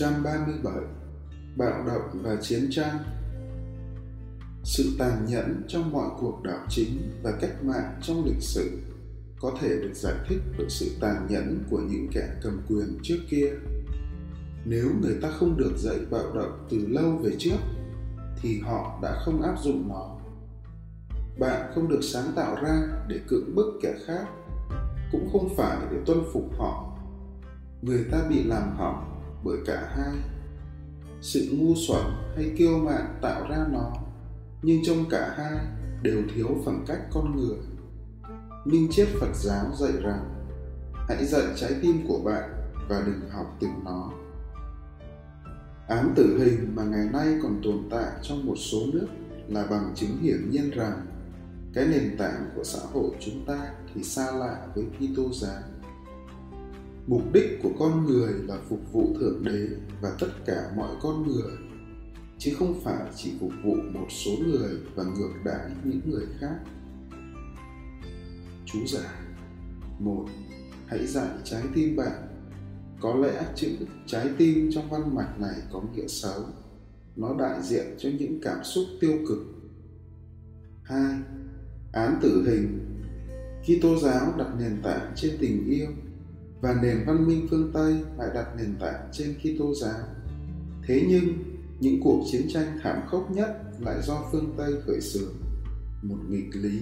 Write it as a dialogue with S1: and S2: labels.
S1: 137 Bạo động và chiến tranh Sự tàn nhẫn trong mọi cuộc đảo chính và cách mạng trong lịch sử có thể được giải thích bởi sự tàn nhẫn của những kẻ cầm quyền trước kia. Nếu người ta không được dạy bạo động từ lâu về trước, thì họ đã không áp dụng nó. Bạn không được sáng tạo ra để cưỡng bức kẻ khác, cũng không phải để tuân phục họ. Người ta bị làm hỏng bởi cả hai. Sự ngu xuẩn hay kiêu mạn tạo ra nó, nhưng trong cả hai đều thiếu phẩm cách con người. Minh triết phật giáo dạy rằng, hãy dạy trái tim của bạn và đừng học từ nó. Án tử hình mà ngày nay còn tồn tại trong một số nước là bằng chứng hiển nhiên rằng cái nền tảng của xã hội chúng ta thì xa lạ với Kitô giáo mục đích của con người là phục vụ thượng đế và tất cả mọi con người, chứ không phải chỉ phục vụ một số người và ngược đãi những người khác. Chú giải một, hãy dạy trái tim bạn. Có lẽ chữ trái tim trong văn mạch này có nghĩa xấu. Nó đại diện cho những cảm xúc tiêu cực. Hai, án tử hình. Kitô giáo đặt nền tảng trên tình yêu và nền văn minh phương Tây lại đặt nền tảng trên Kitô giáo. Thế nhưng, những cuộc chiến tranh thảm khốc nhất lại do phương Tây khởi xướng, một nghịch lý